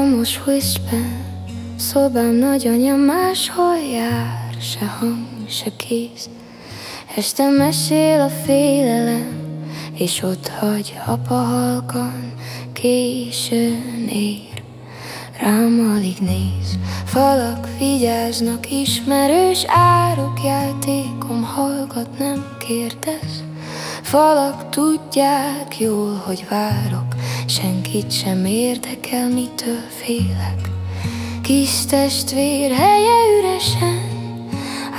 Számos whisper, szobám nagyanyja máshol jár Se hang, se kéz. Este mesél a félelem És ott hagy apa halkan Későn ér. Rám alig néz Falak vigyáznak ismerős árok Játékom hallgat, nem kérdez. Falak tudják jól, hogy várok Senkit sem érdekel, mitől félek. Kis testvér helye üresen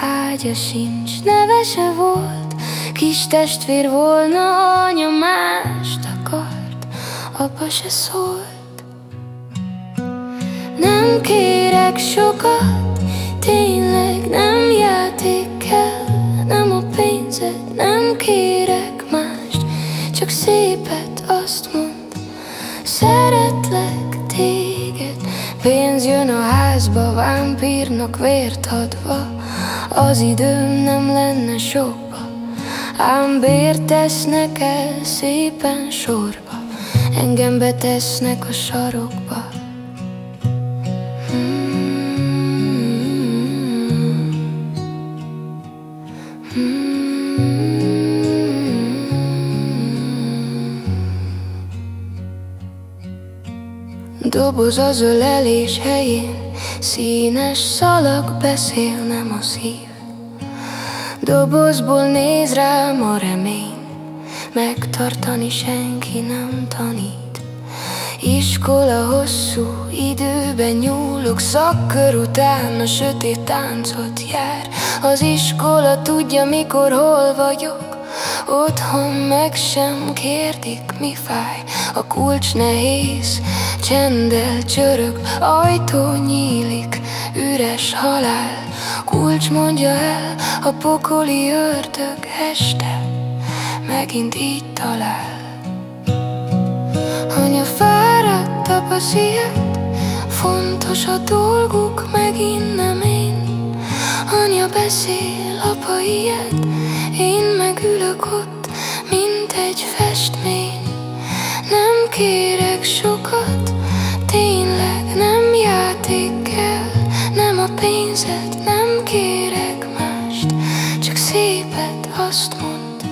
Ágya sincs, neve se volt. Kis testvér volna, anya mást akart Apa se szólt. Nem kérek sokat Tényleg nem játék kell Nem a pénzed, nem kérek mást Csak szépet téged. Pénz jön a házba, vámpírnak vért adva. Az időm nem lenne sokba Ám bért tesznek el szépen sorba. Engem betesznek a sarokba Doboz az ölelés helyén Színes szalag beszél, nem a szív. Dobozból néz rám a remény Megtartani senki nem tanít. Iskola hosszú időben nyúlok Szakkör után a sötét táncot jár. Az iskola tudja mikor hol vagyok Otthon meg sem kérdik, mi fáj. A kulcs nehéz, Csendel csörög, ajtó nyílik, üres halál. Kulcs mondja el, a pokoli ördög este Megint így talál. Anya fáradt, apa siet Fontos a dolguk, megint nem én Anya beszél, apa ilyet Én meg ülök ott, mint egy festmény Nem kérek sokat pénzed, nem kérek mást Csak szépet azt mond,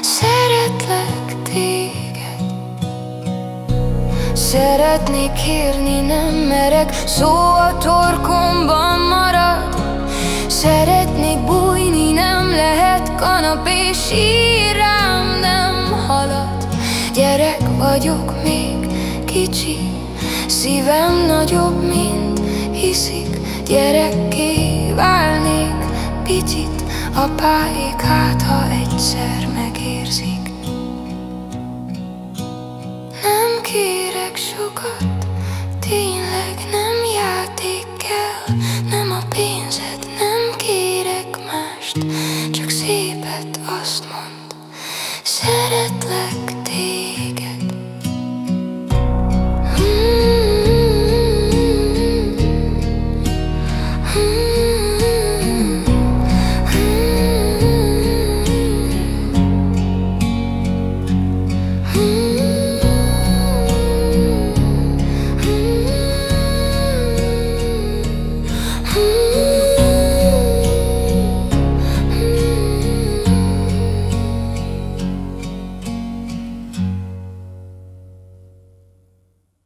szeretlek téged. Szeretnék kérni, nem merek, szó a torkomban marad lehet, kanapé sírám nem halad. Gyerek vagyok még kicsi, szívem nagyobb, mint hiszik. Gyerekké válnék picit Apáik hát, ha egyszer megérzik. Nem kérek sokat, tényleg